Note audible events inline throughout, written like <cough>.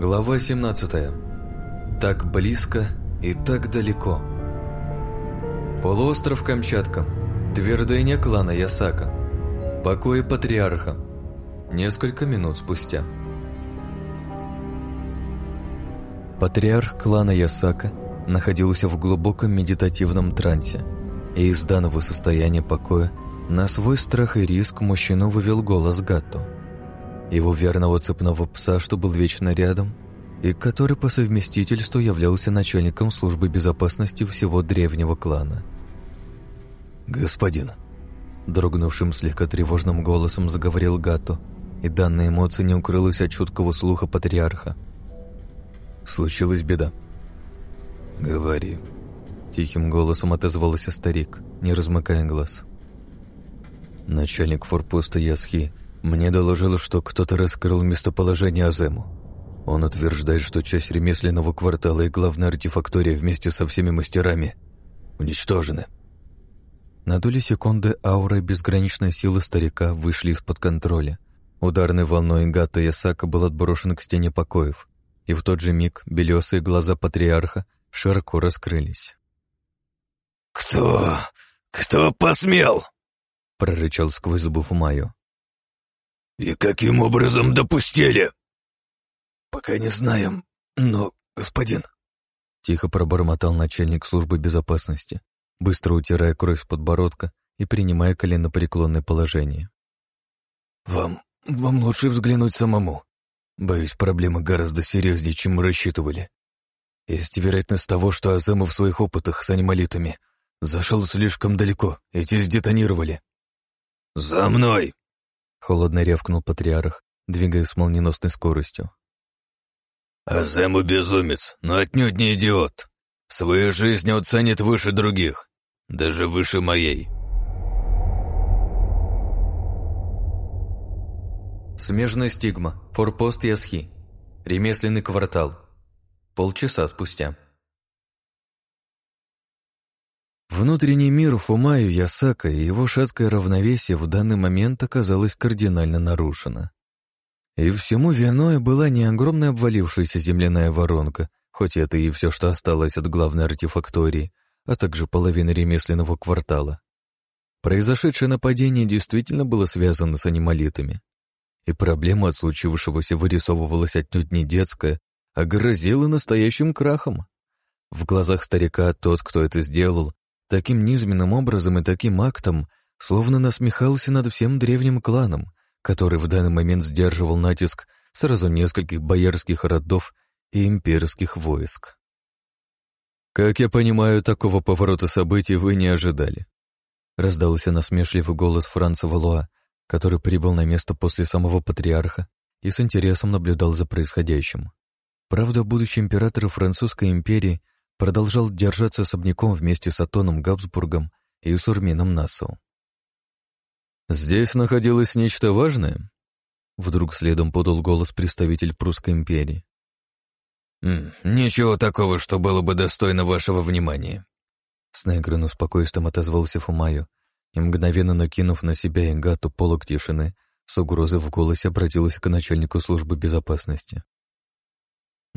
Глава 17. Так близко и так далеко. Полуостров Камчатка. Твердыня клана Ясака. Покои патриарха. Несколько минут спустя. Патриарх клана Ясака находился в глубоком медитативном трансе, и из данного состояния покоя на свой страх и риск мужчину вывел голос Гатто. Его верного цепного пса, что был вечно рядом, и который по совместительству являлся начальником службы безопасности всего древнего клана. «Господин», — дрогнувшим слегка тревожным голосом заговорил Гатто, и данная эмоция не укрылась от чуткого слуха патриарха. «Случилась беда». «Говори», — тихим голосом отозвался старик, не размыкая глаз. Начальник форпоста Ясхи мне доложил, что кто-то раскрыл местоположение Азему. Он утверждает, что часть ремесленного квартала и главная артефактория вместе со всеми мастерами уничтожены. На доли секунды аура и безграничная сила старика вышли из-под контроля. Ударной волной Гата Ясака был отброшен к стене покоев, и в тот же миг белесые глаза патриарха широко раскрылись. «Кто? Кто посмел?» — прорычал сквозь зубы Фумаю. «И каким образом допустили?» «Пока не знаем, но, господин...» Тихо пробормотал начальник службы безопасности, быстро утирая кровь с подбородка и принимая коленопреклонное положение. «Вам... вам лучше взглянуть самому. Боюсь, проблема гораздо серьезнее, чем мы рассчитывали. Есть вероятность того, что Азема в своих опытах с анималитами зашел слишком далеко, и те сдетонировали. «За мной!» — холодно рявкнул патриарх, двигаясь с молниеносной скоростью. «Азему безумец, но отнюдь не идиот. Свою жизнь оценит выше других, даже выше моей». Смежная стигма. Форпост Ясхи. Ремесленный квартал. Полчаса спустя. Внутренний мир Фумаю Ясака и его шаткое равновесие в данный момент оказалось кардинально нарушено. И всему виной была не огромная обвалившаяся земляная воронка, хоть это и все, что осталось от главной артефактории, а также половины ремесленного квартала. Произошедшее нападение действительно было связано с анималитами. И проблема от случившегося вырисовывалась отнюдь не детская, а грозила настоящим крахом. В глазах старика тот, кто это сделал, Таким низменным образом и таким актом словно насмехался над всем древним кланом, который в данный момент сдерживал натиск сразу нескольких боярских родов и имперских войск. «Как я понимаю, такого поворота событий вы не ожидали», раздался насмешливый голос Франца Валуа, который прибыл на место после самого патриарха и с интересом наблюдал за происходящим. Правда, будущий император Французской империи продолжал держаться особняком вместе с Атоном Габсбургом и Сурмином Нассау. «Здесь находилось нечто важное?» Вдруг следом подал голос представитель Прусской империи. «Ничего такого, что было бы достойно вашего внимания», с наигранным отозвался Фумаю и, мгновенно накинув на себя Ингату полок тишины, с угрозой в голосе обратилась к начальнику службы безопасности.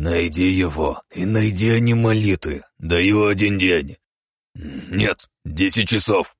«Найди его и найди анималиты. Даю один день. Нет, десять часов».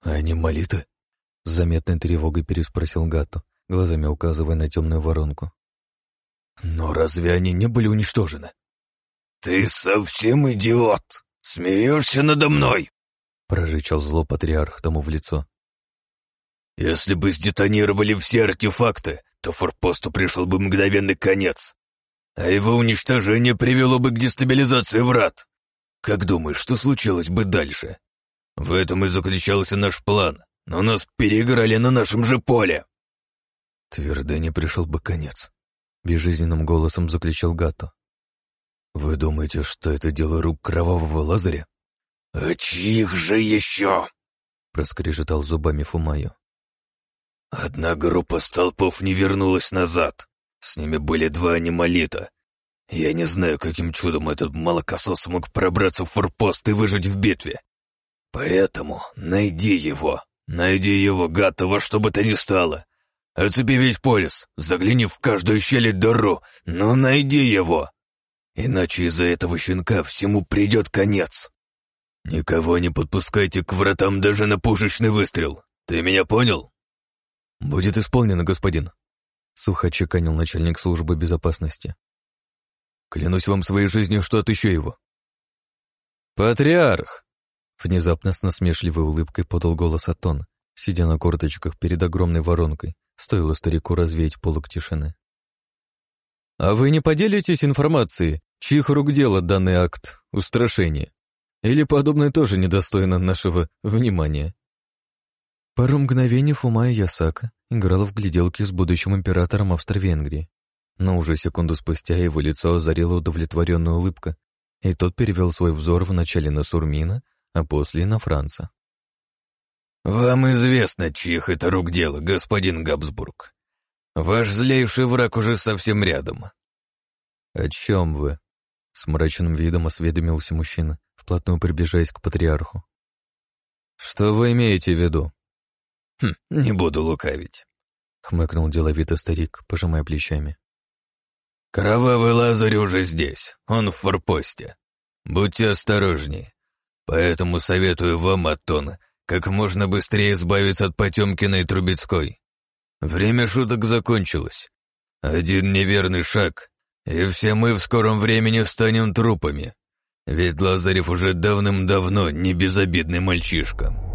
«Анималиты?» — с заметной тревогой переспросил Гатто, глазами указывая на темную воронку. «Но разве они не были уничтожены?» «Ты совсем идиот! Смеешься надо мной!» — прорычал зло патриарх тому в лицо. «Если бы сдетонировали все артефакты, то форпосту пришел бы мгновенный конец а его уничтожение привело бы к дестабилизации врат. Как думаешь, что случилось бы дальше? В этом и заключался наш план, но нас переиграли на нашем же поле. Твердыне пришел бы конец. Безжизненным голосом заключил Гато. Вы думаете, что это дело рук кровавого Лазаря? А чьих же еще? Проскрежетал зубами Фумаю. Одна группа столпов не вернулась назад. С ними были два анималита. Я не знаю, каким чудом этот молокосос смог пробраться в форпост и выжить в битве. Поэтому найди его. Найди его, Гатова, что бы то ни стало. Оцепи весь полис, загляни в каждую щель и дыру, но найди его. Иначе из-за этого щенка всему придет конец. Никого не подпускайте к вратам даже на пушечный выстрел. Ты меня понял? Будет исполнено, господин. Сухо чеканил начальник службы безопасности. Клянусь вам своей жизнью, что отыщу его. Патриарх! Внезапно с насмешливой улыбкой подал голос Атон, сидя на корточках перед огромной воронкой, стоило старику развеять полок тишины. «А вы не поделитесь информацией, чьих рук дело данный акт устрашения? Или подобное тоже недостойно нашего внимания?» Пару мгновений Фумая Ясака играла в гляделки с будущим императором Австро-Венгрии, но уже секунду спустя его лицо озарила удовлетворенная улыбка, и тот перевел свой взор вначале на Сурмина, а после на Франца. «Вам известно, чьих это рук дело, господин Габсбург. Ваш злейший враг уже совсем рядом». «О чем вы?» — с мрачным видом осведомился мужчина, вплотную приближаясь к патриарху. «Что вы имеете в виду?» «Хм, не буду лукавить», — хмыкнул деловито старик, пожимая плечами. «Кровавый Лазарь уже здесь, он в форпосте. Будьте осторожнее. Поэтому советую вам, Аттон, как можно быстрее избавиться от Потемкина и Трубецкой. Время шуток закончилось. Один неверный шаг, и все мы в скором времени станем трупами. Ведь Лазарев уже давным-давно не безобидный мальчишка.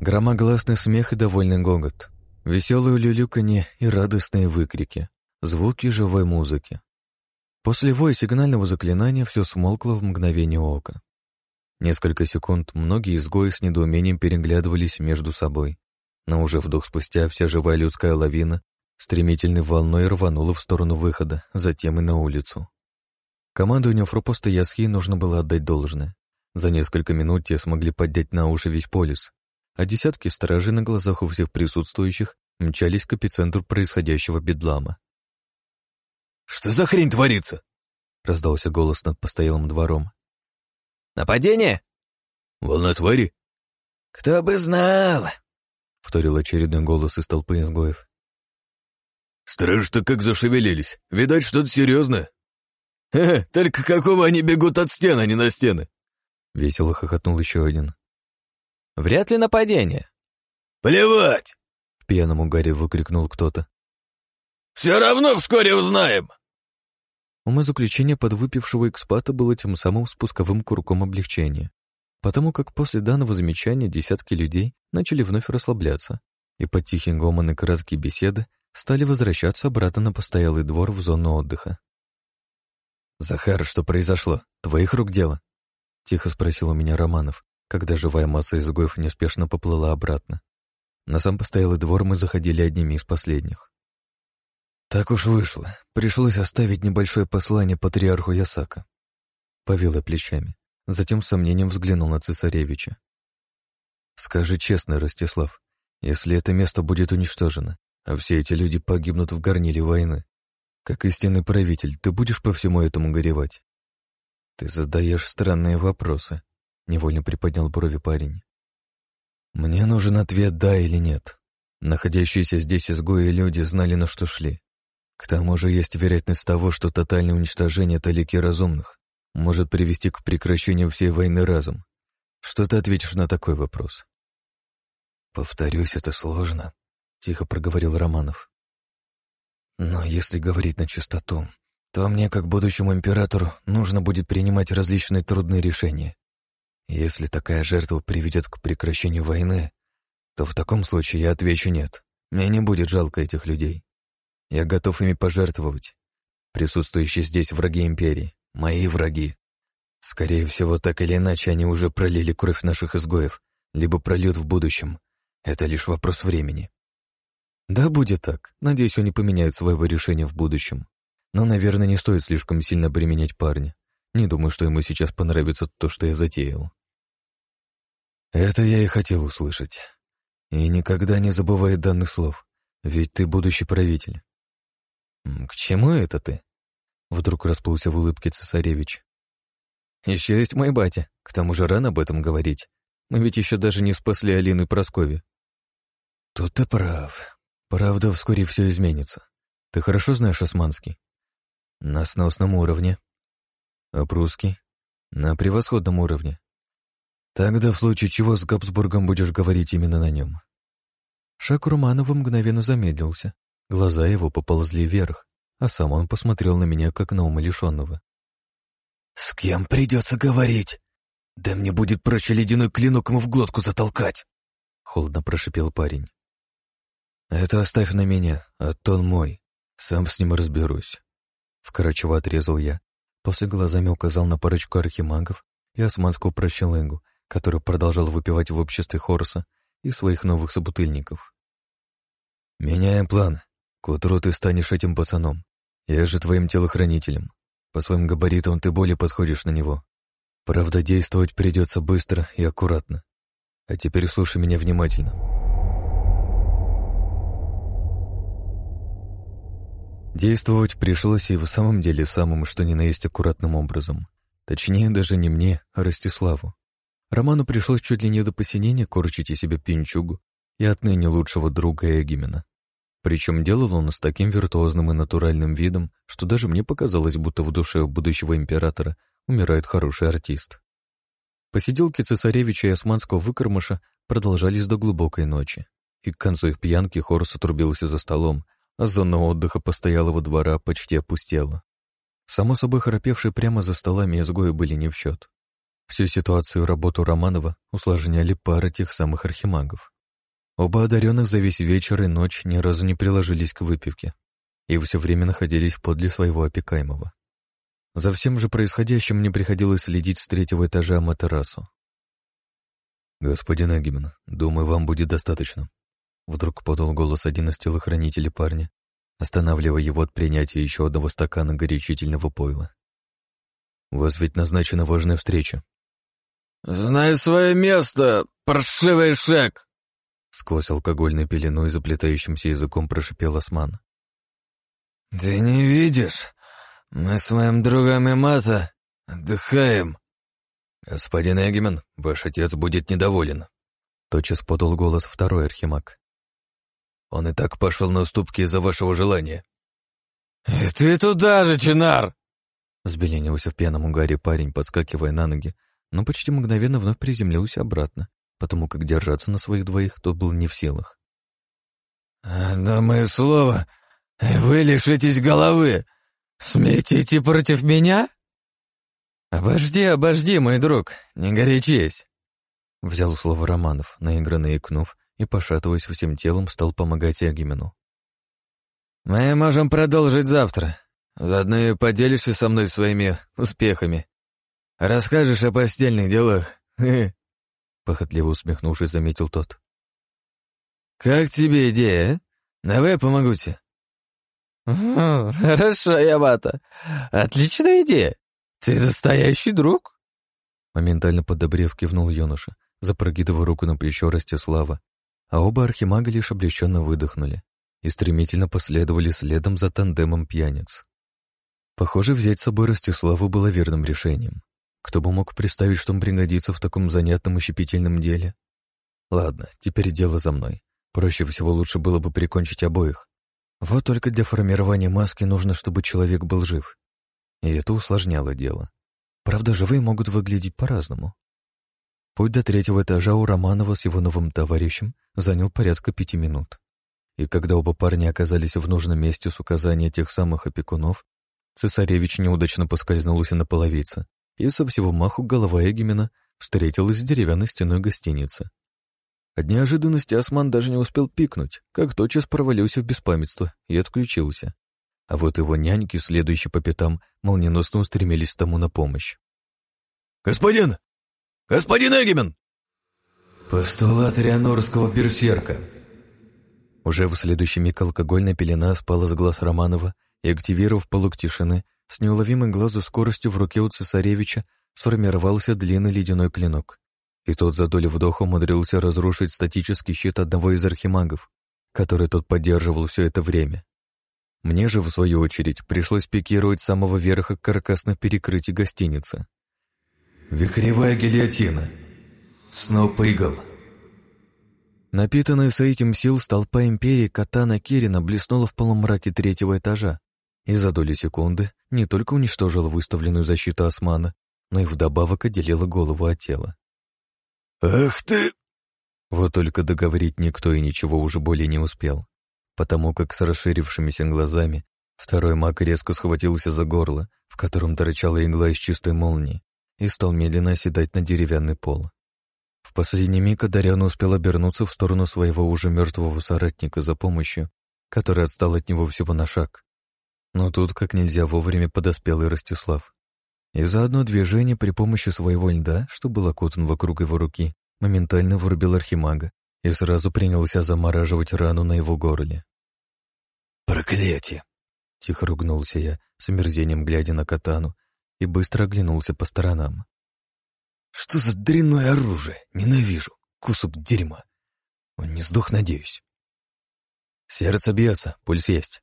Громогласный смех и довольный гогот, веселое люлюканье и радостные выкрики, звуки живой музыки. После воя сигнального заклинания все смолкло в мгновение ока. Несколько секунд многие изгои с недоумением переглядывались между собой, но уже вдох спустя вся живая людская лавина стремительной волной рванула в сторону выхода, затем и на улицу. Командованию фрупоста Ясхи нужно было отдать должное. За несколько минут те смогли поднять на уши весь полис, а десятки сторожей на глазах у всех присутствующих мчались к эпицентру происходящего бедлама. «Что за хрень творится?» — раздался голос над постоялым двором. «Нападение?» «Волна твари?» «Кто бы знал!» — вторил очередной голос из толпы изгоев. «Стражи-то как зашевелились. Видать, что-то серьезное». «Хе, только какого они бегут от стен, а не на стены?» Весело хохотнул еще один. «Вряд ли нападение». «Плевать!» — в пьяном угаре выкрикнул кто-то. «Все равно вскоре узнаем!» Умозаключение подвыпившего экспата было тем самым спусковым курком облегчения, потому как после данного замечания десятки людей начали вновь расслабляться, и под тихий гомон и краткие беседы стали возвращаться обратно на постоялый двор в зону отдыха. «Захар, что произошло? Твоих рук дело?» — тихо спросил у меня Романов, когда живая масса изгоев неспешно поплыла обратно. На сам постоялый двор мы заходили одними из последних. Так уж вышло. Пришлось оставить небольшое послание патриарху Ясака. Повел я плечами. Затем с сомнением взглянул на цесаревича. Скажи честно, Ростислав, если это место будет уничтожено, а все эти люди погибнут в горниле войны, как истинный правитель, ты будешь по всему этому горевать? Ты задаешь странные вопросы, невольно приподнял брови парень. Мне нужен ответ «да» или «нет». Находящиеся здесь изгои люди знали, на что шли. К тому же есть вероятность того, что тотальное уничтожение талики разумных может привести к прекращению всей войны разом. Что ты ответишь на такой вопрос? Повторюсь, это сложно, тихо проговорил Романов. Но если говорить на чистоту, то мне, как будущему императору, нужно будет принимать различные трудные решения. Если такая жертва приведет к прекращению войны, то в таком случае я отвечу нет. Мне не будет жалко этих людей. Я готов ими пожертвовать. Присутствующие здесь враги империи, мои враги. Скорее всего, так или иначе, они уже пролили кровь наших изгоев, либо прольют в будущем. Это лишь вопрос времени. Да, будет так. Надеюсь, они поменяют своего решения в будущем. Но, наверное, не стоит слишком сильно применять парня. Не думаю, что ему сейчас понравится то, что я затеял. Это я и хотел услышать. И никогда не забывай данных слов, ведь ты будущий правитель. «К чему это ты?» Вдруг расплылся в улыбке цесаревич. «Еще есть мой батя, к тому же рано об этом говорить. Мы ведь еще даже не спасли Алину и Праскови. Тут ты прав. Правда, вскоре все изменится. Ты хорошо знаешь османский? На сносном уровне. А прусский? На превосходном уровне. Тогда в случае чего с Габсбургом будешь говорить именно на нем. Шаг Руманова мгновенно замедлился. Глаза его поползли вверх, а сам он посмотрел на меня, как на умалишенного. «С кем придется говорить? Да мне будет проще ледяной клинок ему в глотку затолкать!» Холодно прошипел парень. «Это оставь на меня, а тон мой. Сам с ним разберусь». Вкратчиво отрезал я, после глазами указал на парочку архимагов и османскую прощелыгу, который продолжал выпивать в обществе Хорса и своих новых собутыльников. «Меняем план. К утру ты станешь этим пацаном. Я же твоим телохранителем. По своим габаритам ты более подходишь на него. Правда, действовать придется быстро и аккуратно. А теперь слушай меня внимательно». Действовать пришлось и в самом деле самым что ни на есть аккуратным образом. Точнее, даже не мне, а Ростиславу. Роману пришлось чуть ли не до посинения корчить из себя пинчугу и отныне лучшего друга Эгимена. Причем делал он с таким виртуозным и натуральным видом, что даже мне показалось, будто в душе будущего императора умирает хороший артист. Посиделки цесаревича и османского выкормыша продолжались до глубокой ночи, и к концу их пьянки Хорс отрубился за столом, а зона отдыха постоялого двора почти опустела. Само собой, храпевшие прямо за столами изгои были не в счет. Всю ситуацию работу Романова усложняли пара тех самых архимагов. Оба одаренных за весь вечер и ночь ни разу не приложились к выпивке и все время находились подле своего опекаемого. За всем же происходящим мне приходилось следить с третьего этажа Матерасу. «Господин Эгимен, думаю, вам будет достаточно», — вдруг подал голос один из телохранителей парня, останавливая его от принятия еще одного стакана горячительного пойла. «У вас ведь назначена важная встреча». «Знай свое место, паршивый шек!» Сквозь алкогольную пелену и заплетающимся языком прошипел Осман. «Ты не видишь? Мы с моим другом Имата отдыхаем». «Господин Эгемен, ваш отец будет недоволен», — тотчас подал голос второй архимаг. «Он и так пошел на уступки из-за вашего желания». «И ты туда же, Чинар!» Взбеленился в пьяном угаре парень, подскакивая на ноги но почти мгновенно вновь приземлился обратно, потому как держаться на своих двоих тот был не в силах. «На мое слово, вы лишитесь головы! Смеете идти против меня?» «Обожди, обожди, мой друг, не горячись!» Взял слово Романов, наигранно икнув, и, пошатываясь всем телом, стал помогать Ягимену. «Мы можем продолжить завтра. Заодно и поделишься со мной своими успехами. Расскажешь о постельных делах?» <laughs> Похотливо усмехнувшись, заметил тот. «Как тебе идея, а? Давай я помогу тебе». «Хорошо, Ямато. Отличная идея. Ты настоящий друг?» Моментально подобрев кивнул юноша, запрогидывая руку на плечо Ростислава, а оба архимага лишь облегченно выдохнули и стремительно последовали следом за тандемом пьяниц. Похоже, взять с собой Ростиславу было верным решением. Кто бы мог представить, что он пригодится в таком занятном и щепетильном деле? Ладно, теперь дело за мной. Проще всего лучше было бы прикончить обоих. Вот только для формирования маски нужно, чтобы человек был жив. И это усложняло дело. Правда, живые могут выглядеть по-разному. Путь до третьего этажа у Романова с его новым товарищем занял порядка пяти минут. И когда оба парня оказались в нужном месте с указания тех самых опекунов, цесаревич неудачно поскользнулся на половице, и со всего маху голова Эгемена встретилась с деревянной стеной гостиницы. От неожиданности Осман даже не успел пикнуть, как тотчас провалился в беспамятство и отключился. А вот его няньки, следующие по пятам, молниеносно устремились тому на помощь. «Господин! Господин Эгемен!» «Постулат рианорского берсерка!» Уже в следующий миг алкогольная пелена спала с глаз Романова и, активировав полук тишины, с неуловимой глазу скоростью в руке у цесаревича сформировался длинный ледяной клинок, и тот за долю вдоха умудрился разрушить статический щит одного из архимагов, который тот поддерживал все это время. Мне же, в свою очередь, пришлось пикировать с самого верха каркасных перекрытий гостиницы. «Вихревая гильотина! снова поигал. Напитанная с этим сил столпа Империи Катана Кирина блеснула в полумраке третьего этажа и за доли секунды не только уничтожила выставленную защиту Османа, но и вдобавок отделила голову от тела. «Ах ты!» Вот только договорить никто и ничего уже более не успел, потому как с расширившимися глазами второй маг резко схватился за горло, в котором торчала игла из чистой молнии, и стал медленно оседать на деревянный пол. В последний миг Адарян успел обернуться в сторону своего уже мертвого соратника за помощью, который отстал от него всего на шаг. Но тут как нельзя вовремя подоспел и Ростислав. И за одно движение при помощи своего льда, что был окутан вокруг его руки, моментально вырубил архимага и сразу принялся замораживать рану на его горле. «Проклятие!» — тихо ругнулся я, с омерзением глядя на катану, и быстро оглянулся по сторонам. Что за дрянное оружие? Ненавижу. Кусок дерьма. Он не сдох, надеюсь. Сердце бьется, пульс есть.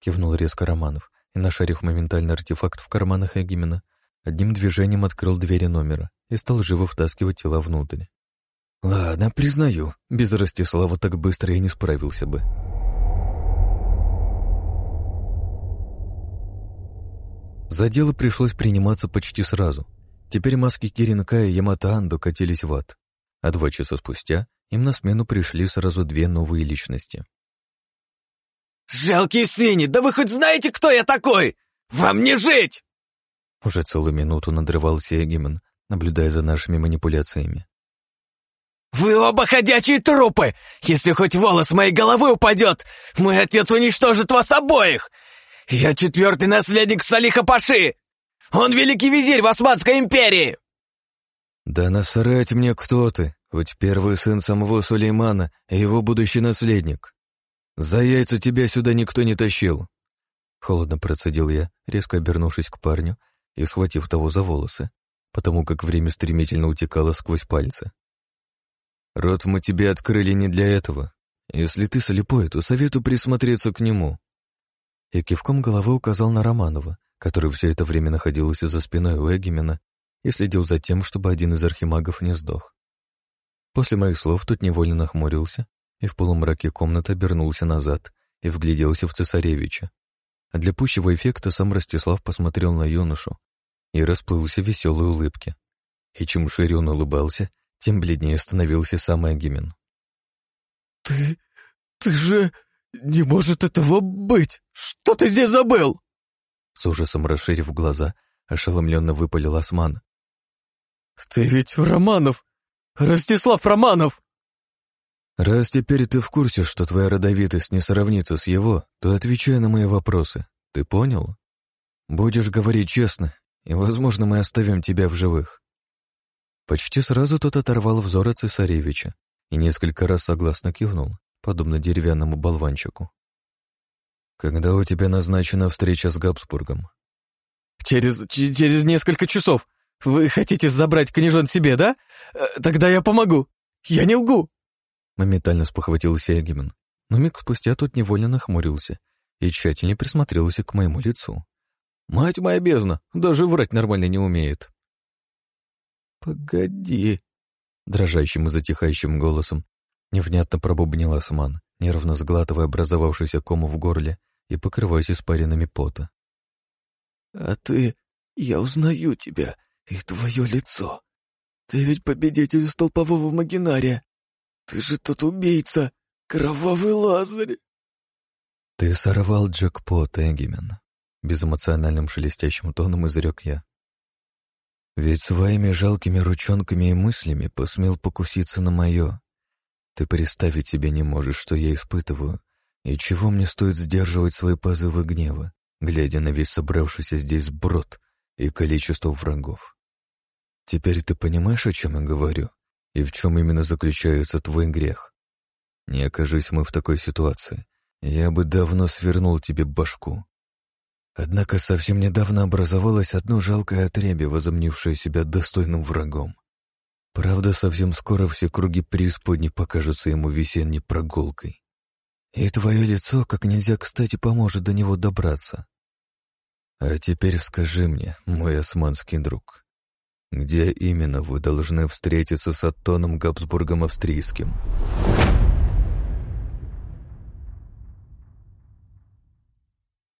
Кивнул резко Романов и, нашарив моментальный артефакт в карманах Эгимена, одним движением открыл двери номера и стал живо втаскивать тела внутрь. Ладно, признаю, без Ростислава так быстро я не справился бы. За дело пришлось приниматься почти сразу — Теперь маски Киринка и Ямато Андо катились в ад, а два часа спустя им на смену пришли сразу две новые личности. «Жалкие свиньи! Да вы хоть знаете, кто я такой? Вам не жить!» Уже целую минуту надрывался Эгимен, наблюдая за нашими манипуляциями. «Вы оба ходячие трупы! Если хоть волос моей головы упадет, мой отец уничтожит вас обоих! Я четвертый наследник Салиха Паши! Он великий визирь в Османской империи!» «Да насрать мне, кто ты, хоть первый сын самого Сулеймана и его будущий наследник. За яйца тебя сюда никто не тащил!» Холодно процедил я, резко обернувшись к парню и схватив того за волосы, потому как время стремительно утекало сквозь пальцы. «Рот мы тебе открыли не для этого. Если ты слепой, то советую присмотреться к нему». И кивком головы указал на Романова, который все это время находился за спиной у Эгимена и следил за тем, чтобы один из архимагов не сдох. После моих слов тот невольно нахмурился и в полумраке комнаты обернулся назад и вгляделся в цесаревича. А для пущего эффекта сам Ростислав посмотрел на юношу и расплылся в веселой улыбке. И чем шире он улыбался, тем бледнее становился сам Эгимен. «Ты... ты же... не может этого быть! Что ты здесь забыл?» С ужасом расширив глаза, ошеломленно выпалил Осман. «Ты ведь Романов! Ростислав Романов!» «Раз теперь ты в курсе, что твоя родовитость не сравнится с его, то отвечай на мои вопросы. Ты понял? Будешь говорить честно, и, возможно, мы оставим тебя в живых». Почти сразу тот оторвал взор от цесаревича и несколько раз согласно кивнул, подобно деревянному болванчику. «Когда у тебя назначена встреча с Габсбургом?» «Через... через несколько часов. Вы хотите забрать княжон себе, да? Э, тогда я помогу. Я не лгу!» Моментально спохватился Эгимен, но миг спустя тот невольно нахмурился и тщательно присмотрелся к моему лицу. «Мать моя бездна, даже врать нормально не умеет!» «Погоди!» Дрожащим и затихающим голосом невнятно пробубнил Осман, нервно сглатывая образовавшийся ком в горле и покрываясь испаринами пота. «А ты... Я узнаю тебя и твое лицо. Ты ведь победитель столпового магинария. Ты же тот убийца, кровавый Лазарь!» «Ты сорвал джекпот, Эгимен», — безэмоциональным шелестящим тоном изрек я. «Ведь своими жалкими ручонками и мыслями посмел покуситься на мое. Ты представить себе не можешь, что я испытываю, и чего мне стоит сдерживать свои позывы гнева, глядя на весь собравшийся здесь брод и количество врагов? Теперь ты понимаешь, о чем я говорю, и в чем именно заключается твой грех? Не окажись мы в такой ситуации, я бы давно свернул тебе башку. Однако совсем недавно образовалось одно жалкое отребье, возомнившее себя достойным врагом. Правда, совсем скоро все круги преисподней покажутся ему весенней прогулкой. И твое лицо как нельзя кстати поможет до него добраться. А теперь скажи мне, мой османский друг, Где именно вы должны встретиться с Аттоном Габсбургом Австрийским?